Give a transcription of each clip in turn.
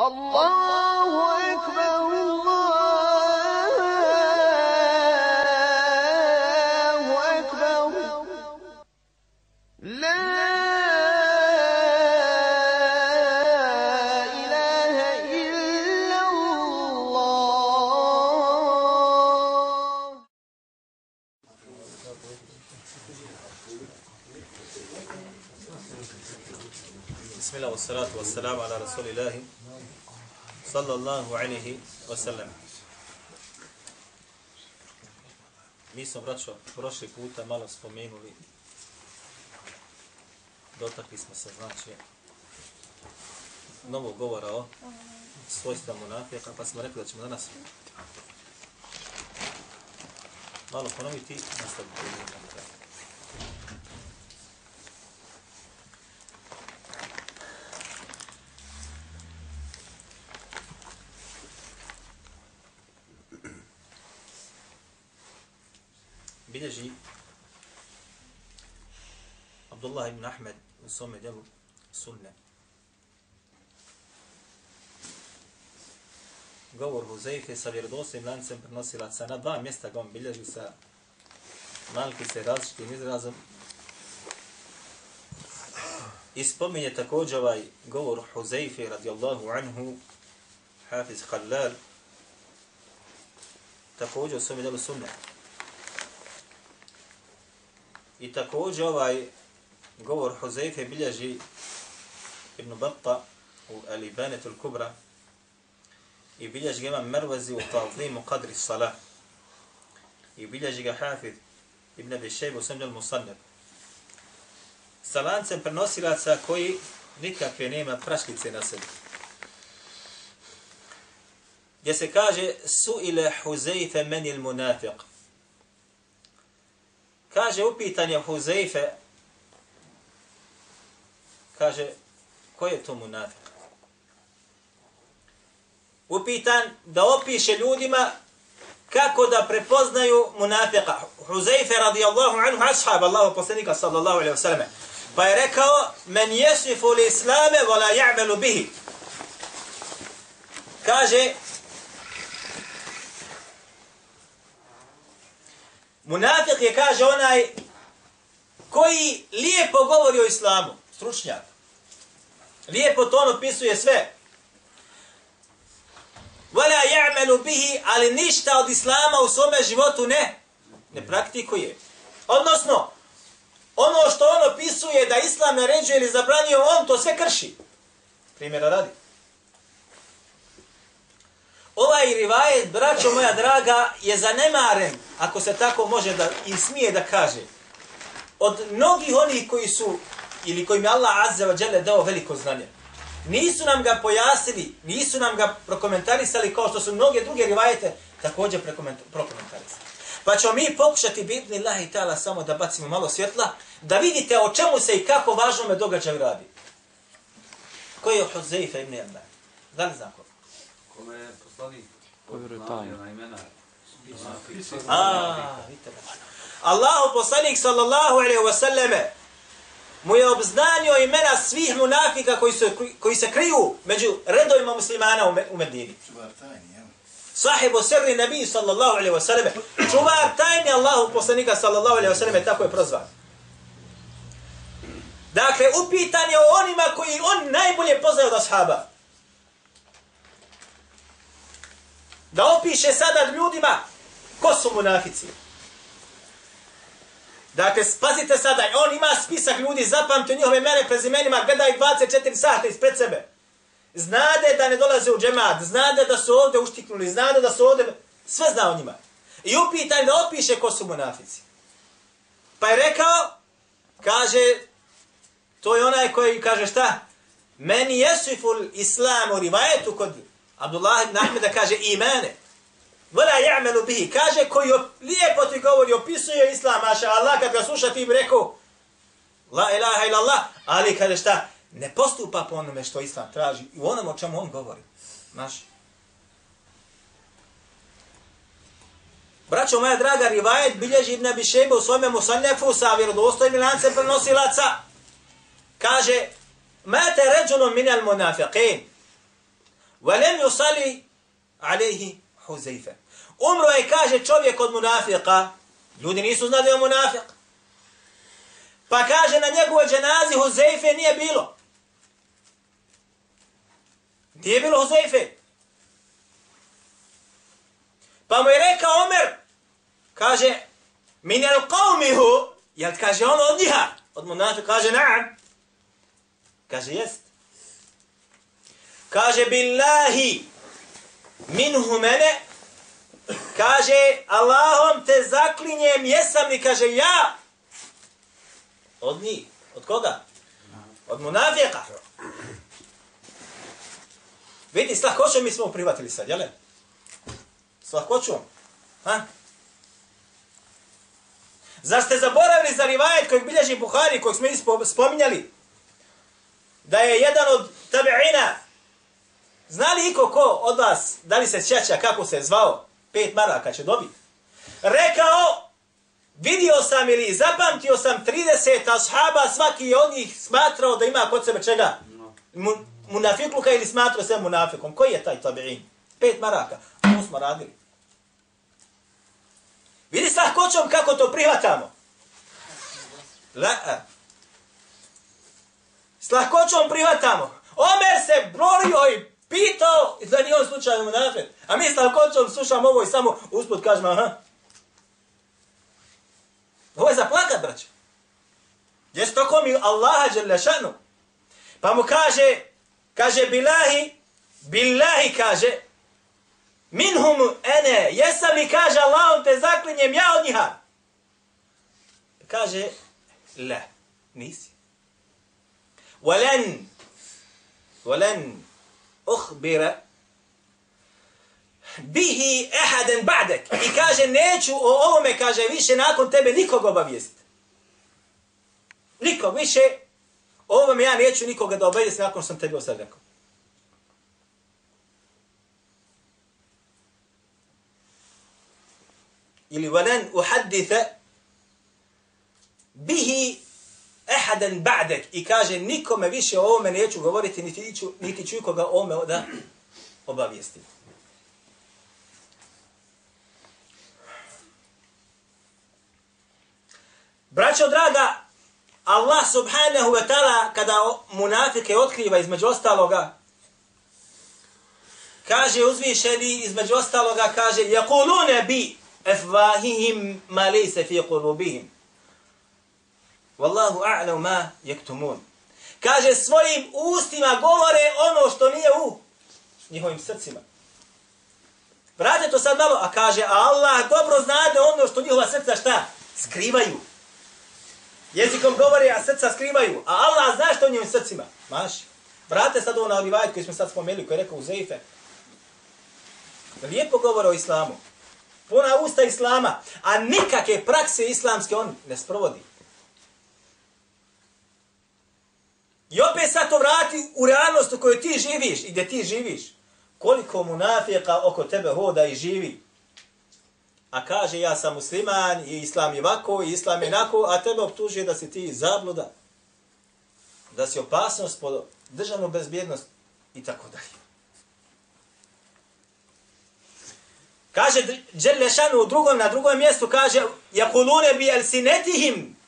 الله أكبر الله أكبر لا إله إلا الله. بسم الله والصلاة والسلام على رسول الله. sallallahu alaihi wa sallam. Mi smo, braćo, prošli puta malo spomenuli, dotakli smo se, znači, novog govora o svojstva monafijaka, pa smo rekli da ćemo danas malo ponoviti nastaviti. Bilježi Abdullah ibn Ahmed u svome djelu sunne. Govor Huzeife sa vjerodostojnim lancem prenosilaca na dva mjesta ga on bilježi sa malki se različitim izrazom. I spominje također ovaj govor Huzeife radijallahu anhu Hafiz Khalal također u svome djelu sunne. I također ovaj govor Huzeyfe bilježi Ibn Batta u Alibanetu al-Kubra i bilježi ga imam Mervazi u Ta'zimu Qadri Salah. I bilježi ga Hafid Ibn Abi Shayb u Samđal Musannab sa lancem prenosilaca koji nikakve nema praškice na sebi. Gdje se kaže su ile Huzeyfe menil munafiq. Kaže upitanje Huzeife, kaže, ko je to munafik? Upitan da opiše ljudima kako da prepoznaju munafika. Huzeife radijallahu anhu ashab Allahu poslanika sallallahu alaihi wasallam. Pa je rekao, men jesifu li islame vola ja'melu bihi. Kaže, Munafik je, kaže onaj, koji lijepo govori o islamu, stručnjak. Lijepo to on opisuje sve. Vala ja'melu bihi, ali ništa od islama u svome životu ne, ne praktikuje. Odnosno, ono što on opisuje da islam naređuje ili zabranio, on to sve krši. Primjera radi. Ovaj rivajet, braćo moja draga, je zanemaren, ako se tako može da i smije da kaže, od mnogih onih koji su, ili kojim je Allah Azza wa Jalla dao veliko znanje. Nisu nam ga pojasnili, nisu nam ga prokomentarisali kao što su mnoge druge rivajete također prokomentarisali. Pa ćemo mi pokušati bitni Allah i ta'ala samo da bacimo malo svjetla, da vidite o čemu se i kako važno me događaj radi. Koji je Huzeifa ibn Jemna? Da li znam ko? Kome je poslanik Povjeruje odnavio tajnu. na imena. A, vidite. Allahu poslanik sallallahu alaihi wa sallame mu je obznanio imena svih munafika koji, su, koji se kriju među redovima muslimana u, Me- u Medini. Sahibu sirri nabi sallallahu alaihi wa sallame. Čuvar tajni Allahu poslanika sallallahu alaihi wa sallame, tako je prozvan. Dakle, upitan je o onima koji on najbolje poznaje od ashaba. Da opiše sada ljudima ko su munafici. Dakle, spazite sada, on ima spisak ljudi, zapamte njihove mene prezimenima, gleda ih 24 sata ispred sebe. Znade da ne dolaze u džemat, znade da su ovdje uštiknuli, znade da su ovdje, sve zna o njima. I upitaj da opiše ko su munafici. Pa je rekao, kaže, to je onaj koji kaže šta? Meni jesiful islamu rivajetu kod Abdullah ibn Ahmeda kaže imane. Vala ja'melu bihi. Kaže koji lijepo ti govori, opisuje islam, maša Allah, kad ga sluša ti bi rekao La ilaha ila Allah. Ali kaže šta? Ne postupa po onome što islam traži. I u onom o čemu on govori. Znaš? Braćo moja draga, rivajet bilježi Ibn Abi Šejbe u svome musannefu sa vjerodostojnim lancem prenosilaca. Kaže, Mate ređunom minel munafiqin. وَلَمْ يُصَلِي عَلَيْهِ حُزَيْفَ Umro je, kaže čovjek od munafika. Ljudi nisu znali da je munafik. Pa kaže na njegovoj dženazi Huzeife nije bilo. Nije bilo Huzeife. Pa mu je rekao Omer, kaže, min jel qavmihu, jel kaže on od njiha, od munafika, kaže naam. Kaže jest. Kaže billahi minhu mene, kaže Allahom te zaklinjem, jesam li, kaže ja, od njih, od koga? Od munafika. Vidi, s lahkoćom mi smo prihvatili sad, jel? S lahkoćom. Ha? Zar ste zaboravili za rivajet kojeg bilježi Buhari, kojeg smo spominjali? Da je jedan od tabi'ina, znali iko ko od vas, da li se sjeća kako se zvao, pet maraka će dobiti, rekao, vidio sam ili zapamtio sam 30 ashaba, svaki je od njih smatrao da ima kod sebe čega? Mun, munafikluka ili smatrao se munafikom. Koji je taj tabi'in? Pet maraka. To smo radili. Vidi sa kočom kako to prihvatamo. La. S lahkoćom prihvatamo. Omer se brorio i pitao da nije on slučajno munafik. A mi s lakoćom slušamo ovo i samo usput kažemo, aha. Ovo je za plakat, braću. Jesu tako mi Allaha Đerlešanu. Pa mu kaže, kaže bilahi, bilahi kaže, minhum ene, jesam li kaže Allahom te zaklinjem ja od njiha? Kaže, le, nisi. Walen, walen, uhbira, bihi ehaden ba'dek. I kaže, neću o ovome, kaže, više nakon tebe nikog obavijestiti. Nikog više, o ovome ja neću nikoga da obavijest nakon sam tebe osad rekao. ili valen uhadditha bihi ehaden ba'dek i kaže nikome više o ovome neću govoriti niti ću, niti ću koga o ovome da obavijestim. Braćo draga, Allah subhanahu wa ta'ala kada munafike otkriva između ostaloga, kaže uzvišeni između ostaloga, kaže, jakulune bi efvahihim ma lejse fi kulubihim. Wallahu a'lam ma yaktumun. Kaže svojim ustima govore ono što nije u njihovim srcima. Vrate to sad malo, a kaže Allah dobro znade ono što njihova srca šta? Skrivaju. Jezikom govori, a srca skrivaju. A Allah zna što u njihovim srcima. Maš. Vrate sad ovo na rivajet koji smo sad spomenuli, koji je rekao u Zeife. Lijepo govore o islamu puna usta islama, a nikakve prakse islamske on ne sprovodi. I opet sad to vrati u realnost u kojoj ti živiš i gdje ti živiš. Koliko munafika oko tebe hoda i živi. A kaže ja sam musliman i islam je ovako i islam je nako, a tebe optužuje da si ti zabluda. Da si opasnost pod državnu bezbjednost i tako dalje. Kaže Đelešanu u drugom, na drugom mjestu, kaže Jakulune bi elsinetihim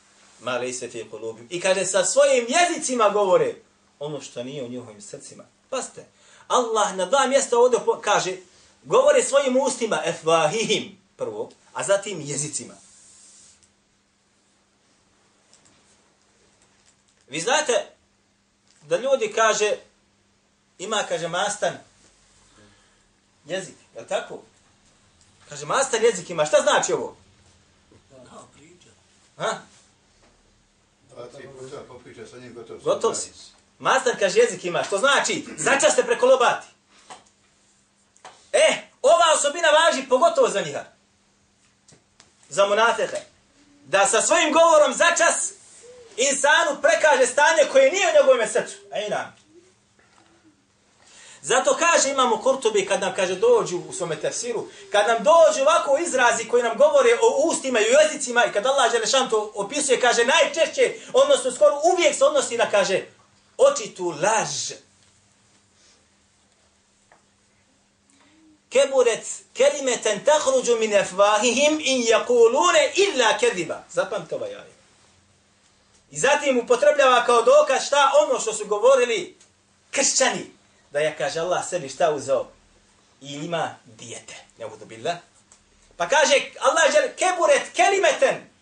ma lejse fi kulubim. I kaže sa svojim jezicima govore ono što nije u njihovim srcima. Paste, Allah na dva mjesta ovdje kaže govore svojim ustima efvahihim prvo, a zatim jezicima. Vi znate da ljudi kaže ima, kaže, mastan jezik, je tako? Kaže, mastar jezik ima. Šta znači ovo? Kao priča. Ha? Dva, tri puta popriča sa njim, gotov, gotov si. Master kaže jezik ima. Što znači? Začaste preko lobati. E, ova osobina važi pogotovo za njiha. Za monatehe. Da sa svojim govorom začas insanu prekaže stanje koje nije u njegovom srcu. Ej nam. Zato kaže imamo Kurtobi kad nam kaže dođu u svome tefsiru, kad nam dođu ovako izrazi koji nam govore o ustima i o jezicima i kad Allah Želešan to opisuje, kaže najčešće, odnosno skoro uvijek se odnosi na, kaže, očitu laž. keburet kelimeten tahruđu min efvahihim in jakulune illa kediba. Zapamte ovaj ajet. I zatim upotrebljava kao dokaz šta ono što su govorili kršćani. Da je, kaže Allah, sebi šta uzeo? I ima dijete. Ne budu bila. Pa kaže Allah, žel, keburet kelimeten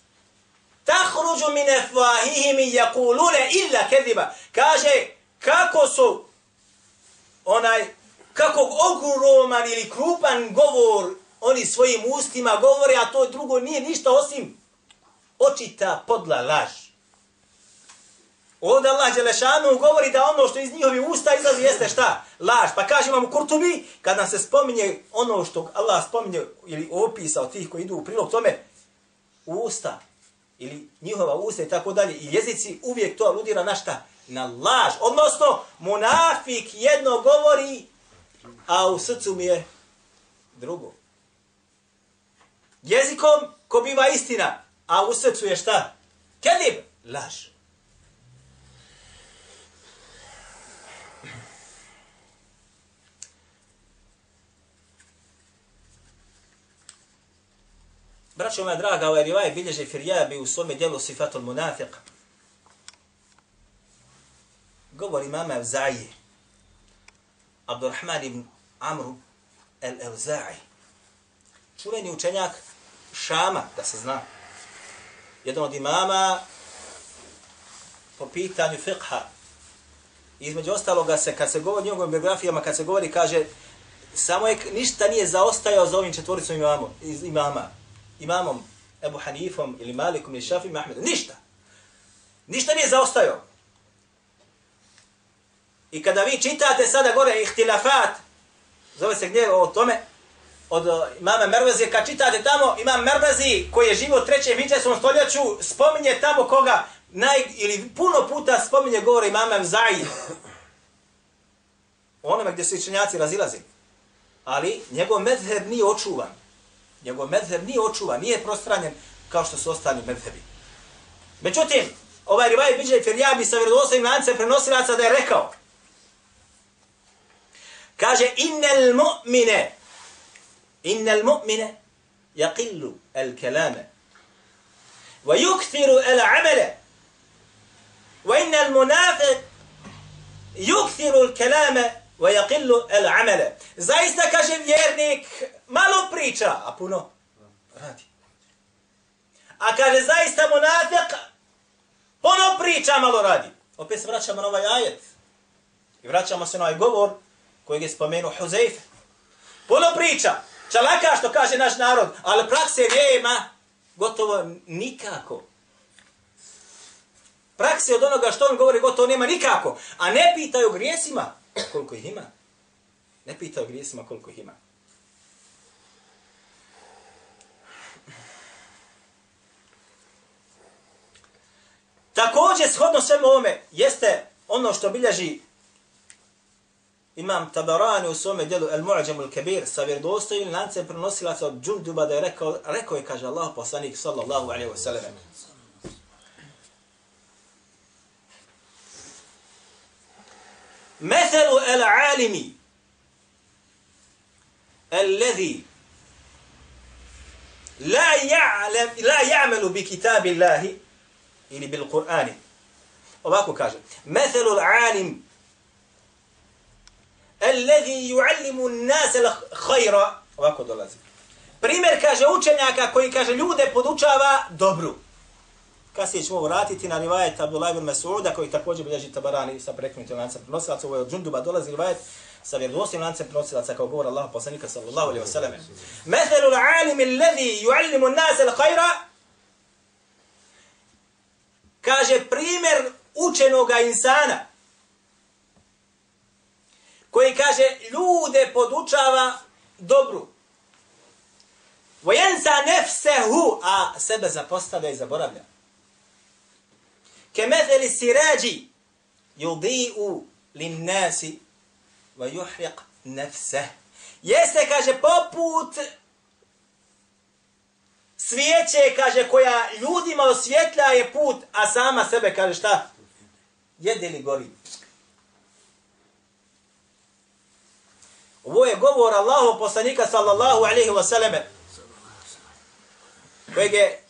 tahruđu min efvahihim i jakulune illa kediba. Kaže, kako su onaj, kako ogroman ili krupan govor oni svojim ustima govore, a to drugo nije ništa osim očita podla laž. Ovdje Allah Đelešanu govori da ono što iz njihovi usta izlazi jeste šta? Laž. Pa kaže vam u Kurtubi, kad nam se spominje ono što Allah spominje ili opisa od tih koji idu u prilog tome, usta ili njihova usta i tako dalje i jezici uvijek to aludira na šta? Na laž. Odnosno, munafik jedno govori, a u srcu mi je drugo. Jezikom ko biva istina, a u srcu je šta? Kedib, laž. Braćo moja draga, ovaj rivaj bilježe Firjabi u svome dijelu Sifatul Munafiq. Govori mama Evzaji, Abdurrahman ibn Amru el-Evzaji. Čuveni učenjak Šama, da se zna. Jedan od imama po pitanju fiqha. Između ostaloga se, kad se govori o njegovim biografijama, kad se govori, kaže, samo je, ništa nije zaostajao za ovim četvoricom imamo, imama imamom Ebu Hanifom ili Malikom ili Šafim Ahmedom. Ništa. Ništa nije zaostajao. I kada vi čitate sada gore ihtilafat, zove se gdje o tome, od imama Mervezi, kad čitate tamo, imam Mervezi koji je živo u trećem hiđarskom stoljeću, spominje tamo koga, naj, ili puno puta spominje govore imama Mzaji. Onome gdje su učenjaci razilazi. Ali njegov medheb nije očuvan. Njegov medheb nije očuvan, nije prostranjen kao što su ostali medhebi. Međutim, ovaj rivaj biđe i Firjabi sa vjerodostojnim lancem prenosilaca da je rekao. Kaže, innel mu'mine, innel mu'mine, yaqillu el kelame, wa yukthiru el amele, wa المنافق munafiq, yukthiru ويقل العمل wa yaqillu el amele. Zaista, kaže vjernik, malo priča, a puno radi. A kaže, zaista munafik puno priča, malo radi. Opet se vraćamo na ovaj ajet. I vraćamo se na ovaj govor kojeg je spomenuo Huzeyfe. Puno priča, čalaka što kaže naš narod, ali prakse nema gotovo nikako. Prakse od onoga što on govori gotovo nema nikako. A ne pitaju grijesima koliko ih ima. Ne pitaju grijesima koliko ih ima. Također, shodno svemu ovome, jeste ono što bilježi imam Tabarani u svome djelu El Mu'ađam El Kebir sa vjerodostojim lancem prenosilaca od Džunduba da je rekao, rekao je, kaže Allah poslanik sallallahu alaihi wa sallam. Methelu el alimi الذي لا يعلم لا يعمل بكتاب الله ili bil Kur'ani. Ovako kaže. Methelul alim alladhi yu'allimu an-nas al-khayra. Ovako dolazi. Primjer kaže učenjaka koji kaže ljude podučava dobru. Kasnije ćemo vratiti na rivajet Abdullah ibn Mas'uda koji također bilježi tabarani sa prekrenutim lancem prenosilaca. Ovo je od Džunduba dolazi rivajet sa vjerodostojnim lancem prenosilaca kao govor Allah poslanika sallallahu alaihi wa sallam. Methelul alim alladhi yu'allimu an-nas al-khayra kaže primjer učenoga insana koji kaže ljude podučava dobru. Vojensa nefsehu, a sebe zapostavlja i zaboravlja. Kemetheli sirađi yudi'u lin nasi va yuhriq nefseh. Jeste, kaže, poput svijeće, kaže, koja ljudima osvjetlja je put, a sama sebe, kaže, šta? Jede li gori? Ovo je govor Allahu poslanika sallallahu alaihi wa sallame, kojeg je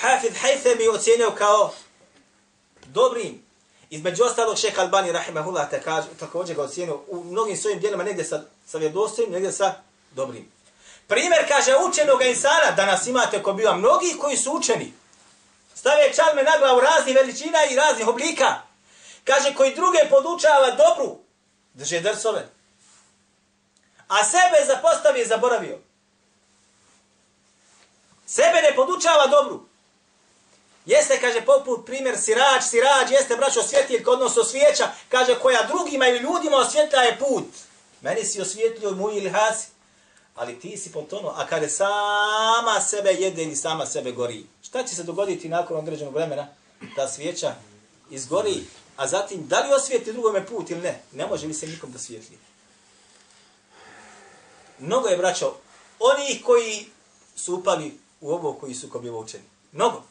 Hafid Haythami ocjenio kao dobrim. Između ostalog šeha Albani rahimahullah također ga ocijenio u mnogim svojim dijelima negdje sa, sa vjedostojim, negdje sa dobrim. Primjer kaže učenog insana, danas imate ko biva mnogi koji su učeni. Stave čalme na glavu raznih veličina i raznih oblika. Kaže koji druge podučava dobru, drže drsove. A sebe zapostavio i zaboravio. Sebe ne podučava dobru. Jeste, kaže, poput primjer sirač, sirač, jeste, braćo, svjetiljka, odnosno svijeća, kaže, koja drugima ili ljudima osvjetla je put. Meni si osvjetlio moj ili hasi, ali ti si potonuo, a kada sama sebe jede ili sama sebe gori. Šta će se dogoditi nakon određenog vremena? Ta svijeća izgori, a zatim, da li osvijeti drugome put ili ne? Ne može li se nikom da svijetli. Mnogo je, braćo, oni koji su upali u ovo koji su kobjevo bilo učeni. Mnogo.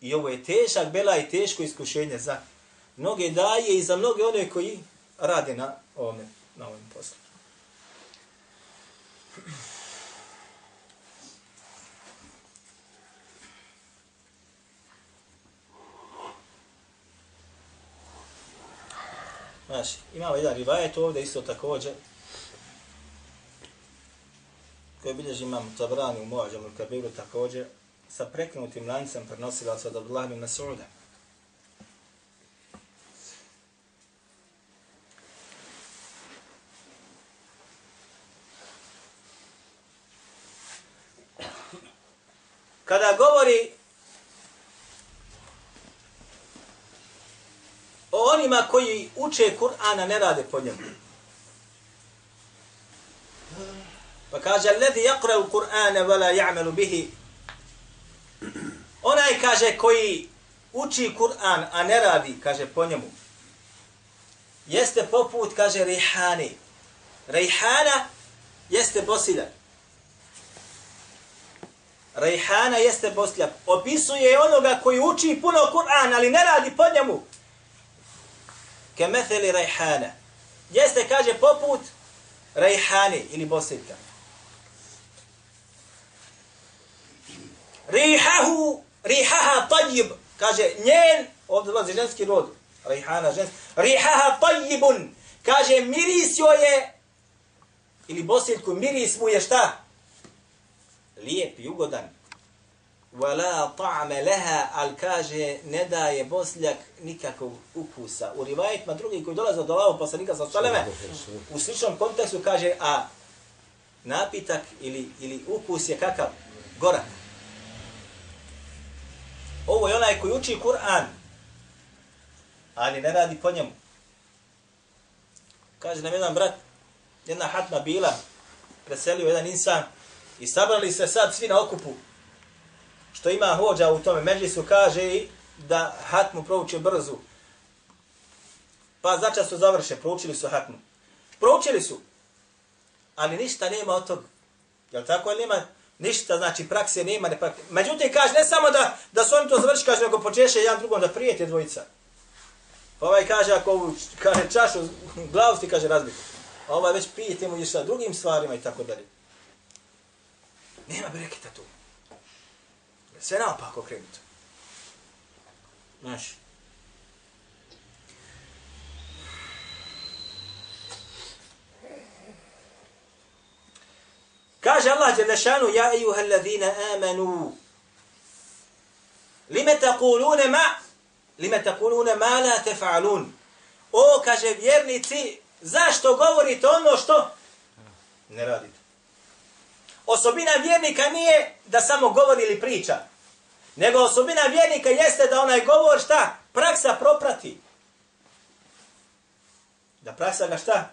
I ovo je težak bela i teško iskušenje za mnoge daje i za mnoge one koji rade na ovome, na ovom poslu. Znači, imamo jedan rivajet ovdje isto također, koji bilježi imam Tabrani u Moađamu Kabiru također, sa prekinutim lancem prenosilaca od Abdullah ibn Mas'uda. Kada govori o onima koji uče Kur'ana ne rade po njemu. Pa kaže, alladhi yaqra al-Qur'ana wa la Onaj kaže koji uči Kur'an, a ne radi, kaže po njemu, jeste poput, kaže, rejhani. Rejhana jeste bosilja. Rejhana jeste bosilja. Opisuje onoga koji uči puno Kur'an, ali ne radi po njemu. Kemetheli rejhana. Jeste, kaže, poput rejhani ili bosiljka. Rihahu rihaha tajib, kaže njen, ovdje dolazi ženski rod, rihana ženski, rihaha tajibun, kaže miris joj je, ili bosiljku, miris mu je šta? Lijep i ugodan. Wala ta'me leha, al kaže, ne daje bosljak nikakvog ukusa. U rivajetima drugi koji dolaze od Allahog poslanika sa Saleme, u sličnom kontekstu kaže, a napitak ili, ili ukus je kakav? Gorak. Ovo je onaj koji uči Kur'an, ali ne radi po njemu. Kaže nam jedan brat, jedna hatma bila, preselio jedan insan i sabrali se sad svi na okupu. Što ima hođa u tome međlisu, kaže da hatmu prouči brzu. Pa začas su završe, proučili su hatmu. Proučili su, ali ništa nema od toga. Jel tako? Ali nema Ništa, znači prakse nema. Ne prakse. Međutim, kaže, ne samo da, da su oni to završi, kaže, nego počeše jedan drugom da prijete dvojica. Pa ovaj kaže, ako ovu, kaže, čašu glavu ti, kaže, razbiti. A ovaj već pijete mu i sa drugim stvarima i tako dalje. Nema breketa tu. Sve naopako krenuto. Znaš. Kaže Allah Đelešanu, ja ejuha allazina amanu, lime takulune ma, lime takulune ma la tefa'alun. O, kaže vjernici, zašto govorite ono što ne radite? Osobina vjernika nije da samo govori ili priča, nego osobina vjernika jeste da onaj govor šta? Praksa proprati. Da praksa ga šta?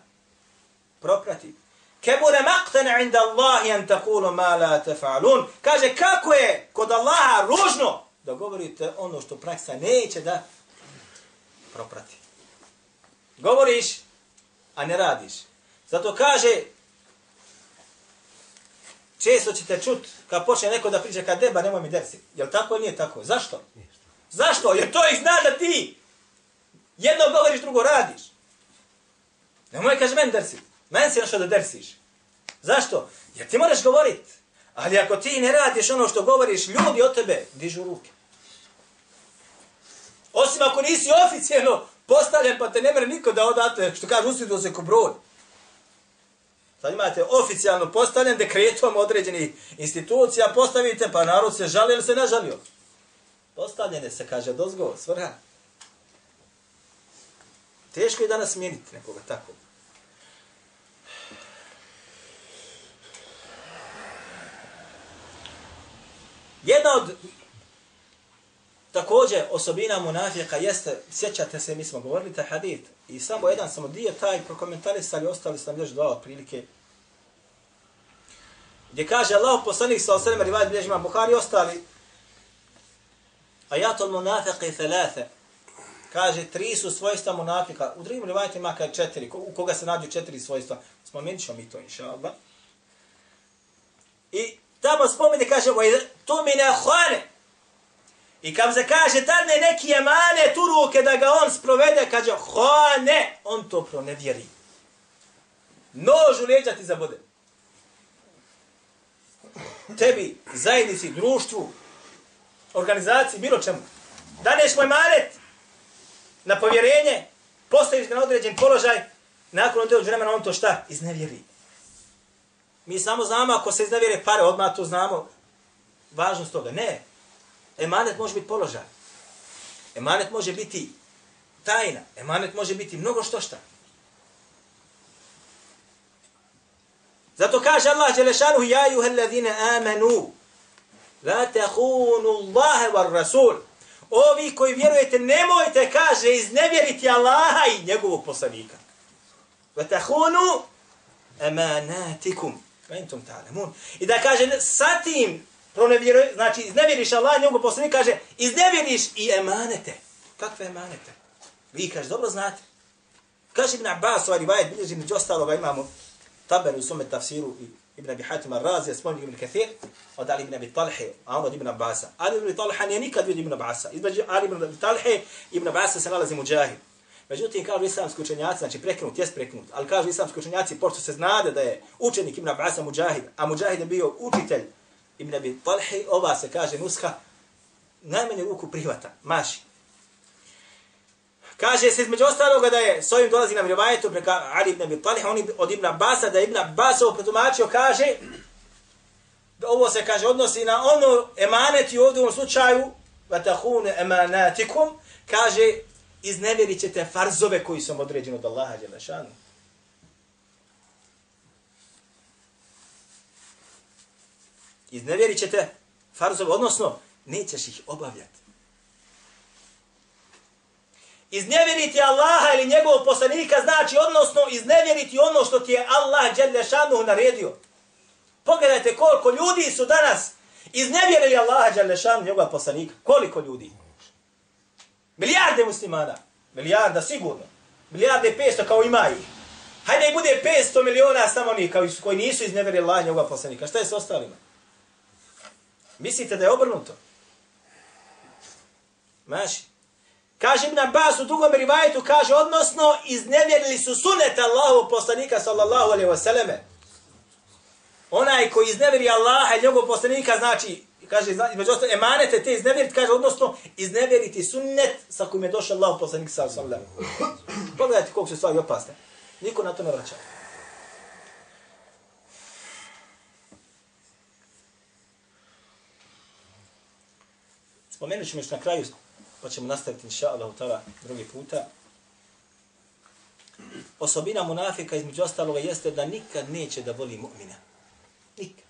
Proprati. Kebure maqtana inda Allahi an taqulu ma la taf'alun. Kaže kako je kod Allaha ružno da govorite ono što praksa neće da proprati. Govoriš, a ne radiš. Zato kaže, često ćete čut, kad počne neko da priča, kad deba, nemoj mi dersi. Je li tako ili nije tako? Zašto? Zašto? Jer to ih zna da ti jedno govoriš, drugo radiš. Nemoj, kaže, meni dersi. Meni si našao da dersiš. Zašto? Jer ti moraš govorit. Ali ako ti ne radiš ono što govoriš, ljudi od tebe dižu ruke. Osim ako nisi oficijalno postavljen, pa te ne mere niko da odate, što kaže, usvidu se ko broj. Sad imate oficijalno postavljen dekretom određenih institucija, postavite, pa narod se žali ili se ne žalio. Postavljene se, kaže, dozgo, svrha. Teško je danas smijeniti nekoga tako. Jedna od također osobina munafika jeste, sjećate se, mi smo govorili taj hadith, i samo jedan samo dio taj prokomentarisali, ostali sam još dva otprilike. Gdje kaže Allah poslanik sa osallam, rivaj bilježima Bukhari, ostali, ajatul munafiqi i thalathe, kaže, tri su svojstva munafika, u drugim rivajtima kaže četiri, u koga se nađu četiri svojstva, spomenut ćemo mi to, inša Allah. I tamo spomeni, kaže, to mi ne hvale. I kad se kaže, dadne neki emane tu ruke da ga on sprovede, kaže, ho on to pronevjeri. Nož u leđa ti zabode. Tebi, zajednici, društvu, organizaciji, bilo čemu. Daneš moj manet na povjerenje, postaviš ga na određen položaj, nakon određen vremena on to šta? Iznevjeri. Mi samo znamo ako se iznevjere pare, odmah to znamo važnost toga. Ne, Emanet može biti položaj. Emanet može biti tajna. Emanet može biti mnogo što šta. Zato kaže Allah Đelešanu, ja juhe ladine amenu, la tehunu Allahe var Rasul. Ovi koji vjerujete, nemojte, kaže, iznevjeriti Allaha i njegovog poslanika. La tehunu emanatikum. I da kaže, sa tim pronevjeruje, znači iznevjeriš Allah, njegov poslanik kaže, iznevjeriš i emanete. Kakve emanete? Vi kaže, dobro znate. Kaže Ibn Abbas, ovaj rivajet, bilježi među ostaloga imamo taber u sume tafsiru i Ibn Abi Hatim al-Razi, spomni Ibn Kathir, od Ali Ibn Abi Talhe, a on od Ibn Abbasa. Ali Ibn Talha nije nikad vidio Ibn Abbasa. Između Ali Ibn Abi Talhe, Ibn Abbasa se nalazi muđahid. Međutim, kažu islamski učenjaci, znači prekinut, jes prekinut, ali kažu islamski učenjaci, pošto se znade da je učenik Ibn Abasa Mujahid, a Mujahid je bio učitelj Ibn Abi Talhi, ova se kaže nuska, najmanje ruku prihvata, maši. Kaže se između ostaloga da je s ovim dolazi na rivajetu preka Ali ibn Abi Talih, on od Ibn Abasa, da je Ibn Abbas ovo pretumačio, kaže, da ovo se kaže odnosi na ono emaneti u ovom slučaju, vatahune emanatikum, kaže, iznevjerit ćete farzove koji su određeni od Allaha Đelešanu. iznevjerit ćete farzove, odnosno nećeš ih obavljati. Iznevjeriti Allaha ili njegovog poslanika znači odnosno iznevjeriti ono što ti je Allah dželle naredio. Pogledajte koliko ljudi su danas iznevjerili Allaha dželle šanuhu njegovog poslanika. Koliko ljudi? Milijarde muslimana. Milijarda sigurno. Milijarde 500 kao ima ih. Hajde i bude 500 miliona samo oni koji nisu izneveri Allaha njegova poslanika. Šta je s ostalima? Mislite da je obrnuto? Maši. Kaže Ibn Abbas u drugom rivajetu, kaže, odnosno, iznevjerili su sunet Allahu poslanika, sallallahu alaihi wasallame. Onaj koji iznevjeri Allaha i njegov poslanika, znači, kaže, između ostalo, emanete te iznevjeriti, kaže, odnosno, iznevjeriti sunnet sa kojim je došao Allah poslanik, sallallahu sallam. Pogledajte koliko su stvari opasne. Niko na to ne vraća. Spomenut ćemo još na kraju, pa ćemo nastaviti inša Allah drugi puta. Osobina munafika između ostaloga jeste da nikad neće da voli mu'mina. Nikad.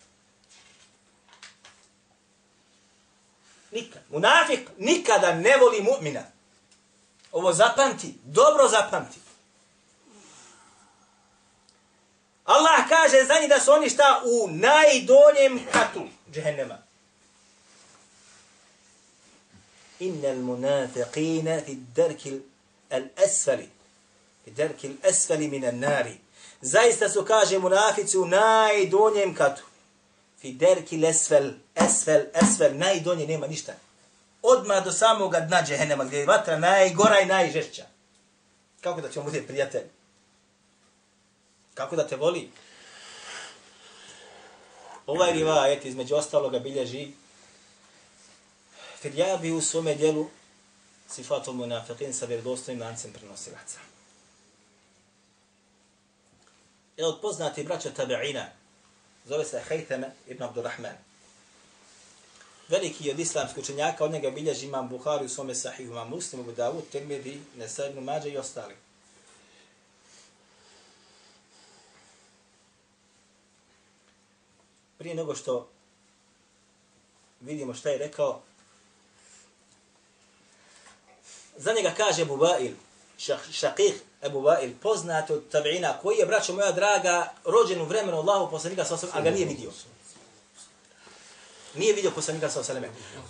Nikad. Munafik nikada ne voli mu'mina. Ovo zapamti, dobro zapamti. Allah kaže za njih da su oni šta u najdoljem katu džehennema. Inna al munafiqina fi darki al asfali. Fi darki al asfali min an nari. Zaista su kaže munafici u najdonjem katu. Fi derki lesvel, esvel, esvel, najdonje nema ništa. Odma do samog dna džehennema, gdje je vatra najgora i najžešća. Kako da ćemo biti prijatelji? Kako da te voli? Ovaj rivajet između ostaloga bilježi Firjabi u svome dijelu sifatul munafiqin sa vjerodostojnim lancem prenosilaca. Je od poznati braća tabi'ina, zove se Hejteme ibn Abdurrahman. Veliki je od islamskih učenjaka, od njega bilježi imam Buhari u svome sahihu, imam Muslim, Abu Dawud, Tirmidhi, Nesa ibn Mađe i ostali. Prije nego što vidimo šta je rekao, za njega kaže Bubail, Šakih Ebu Abu Ba'il, poznat od tabi'ina, koji je, braćo moja draga, rođen u vremenu Allahu poslanika sa osam, a ga nije vidio. Nije vidio poslanika sa osam.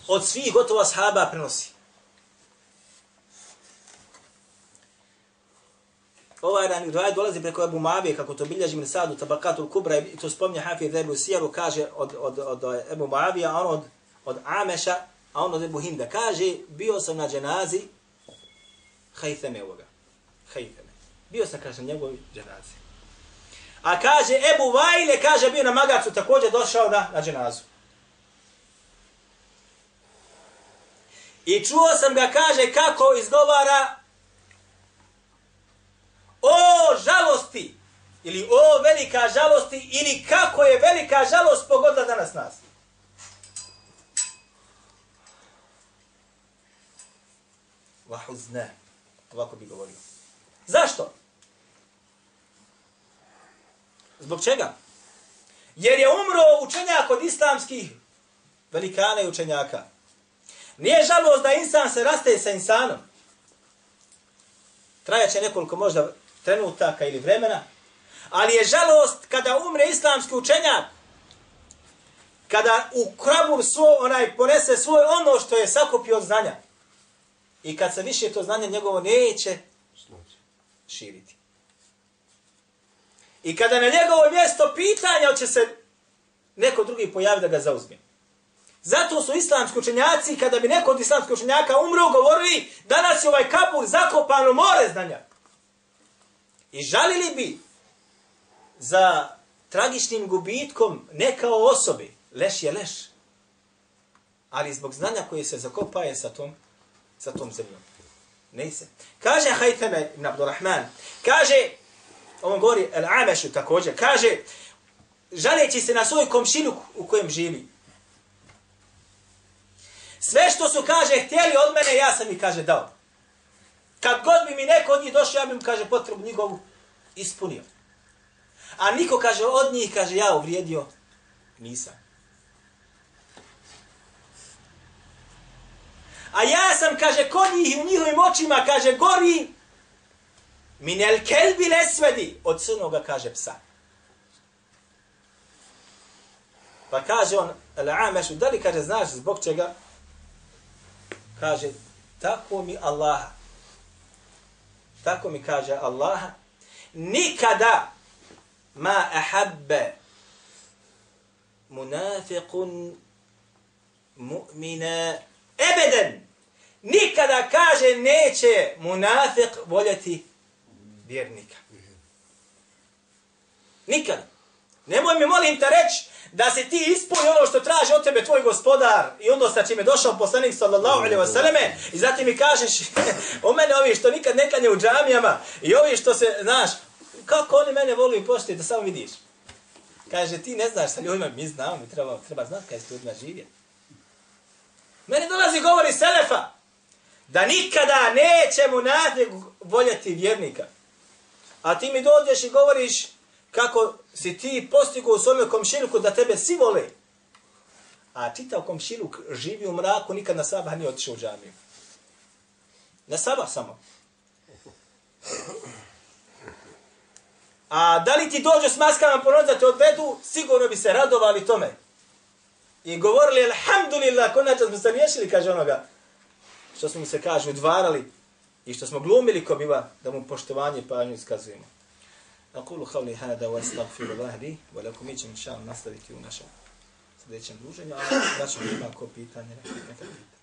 Od svih gotovo ashaba prenosi. Ovaj dan rivaj dolazi preko Abu Mavije, kako to bilježi min sadu tabakatul kubra, i to spomnje Hafir Ebu Sijaru, kaže od, od, od, eh, od Abu Mavija, a on od, od Ameša, a on od Ebu Hinda. Kaže, bio sam na dženazi Hajtheme ovoga. Bio sam, kaže, njegov dženazi. A kaže, Ebu Vajle, kaže, bio na magacu, također došao na, na dženazu. I čuo sam ga, kaže, kako izgovara o žalosti, ili o velika žalosti, ili kako je velika žalost pogodila danas nas. Vahuzne. Ovako bi govorio. Zašto? Zbog čega? Jer je umro učenjak od islamskih velikana i učenjaka. Nije žalost da insan se raste sa insanom. Trajaće nekoliko možda trenutaka ili vremena, ali je žalost kada umre islamski učenjak, kada u krabu svoj, onaj ponese svoj ono što je sakupio od znanja. I kad se više to znanje njegovo neće širiti. I kada na njegovo mjesto pitanja će se neko drugi pojavi da ga zauzme. Zato su islamski učenjaci, kada bi neko od islamskih učenjaka umro, govorili danas je ovaj kabur zakopano more znanja. I žalili bi za tragičnim gubitkom ne kao osobi, leš je leš, ali zbog znanja koje se zakopaje sa tom, sa tom zemljom. Ne se. Kaže Hajteme ibn Abdurrahman, kaže, on govori El Amešu također, kaže, žaleći se na svoj komšinu u kojem živi. Sve što su, kaže, htjeli od mene, ja sam mi, kaže, dao. Kad god bi mi neko od njih došao, ja bi mu, kaže, potrebu njegovu ispunio. A niko, kaže, od njih, kaže, ja uvrijedio, nisam. A ja sam, kaže, kod njih u njihovim očima, kaže, gori minel kelbi lesvedi od crnoga, kaže, psa. Pa kaže on, Al-Amešu, da li, kaže, znaš zbog čega? Kaže, tako mi Allaha. Tako mi kaže Allaha. Nikada ma ahabbe munafiqun mu'mina ebeden. Nikada kaže neće munafik voljeti vjernika. Nikada. Nemoj mi molim te reći da se ti ispuni ono što traži od tebe tvoj gospodar i ono sa čime došao poslanik sallallahu alaihi wasallame i zatim mi kažeš o mene ovi što nikad ne klanje u džamijama i ovi što se, znaš, kako oni mene voli i poštuju da samo vidiš. Kaže, ti ne znaš sa ljudima, mi znamo, mi treba, treba znati kada s ljudima živjeti. Meni dolazi govori Selefa da nikada neće mu nadje voljeti vjernika. A ti mi dođeš i govoriš kako si ti postigao u svome komšiluku da tebe svi vole. A čitav komšiluk živi u mraku, nikad na sabah nije otišao u džamiju. Na sabah samo. A da li ti dođu s maskama po da te odvedu, sigurno bi se radovali tome. I govorili, alhamdulillah, konačno smo se riješili, kaže onoga što smo mu se kaže udvarali i što smo glumili ko biva da mu poštovanje pa pažnju iskazujemo. Aqulu havli hada wa stagfiru lahdi, wa lakum mi ćemo nastaviti u našem sljedećem druženju, a da ćemo ima ko pitanje, neka pitanje.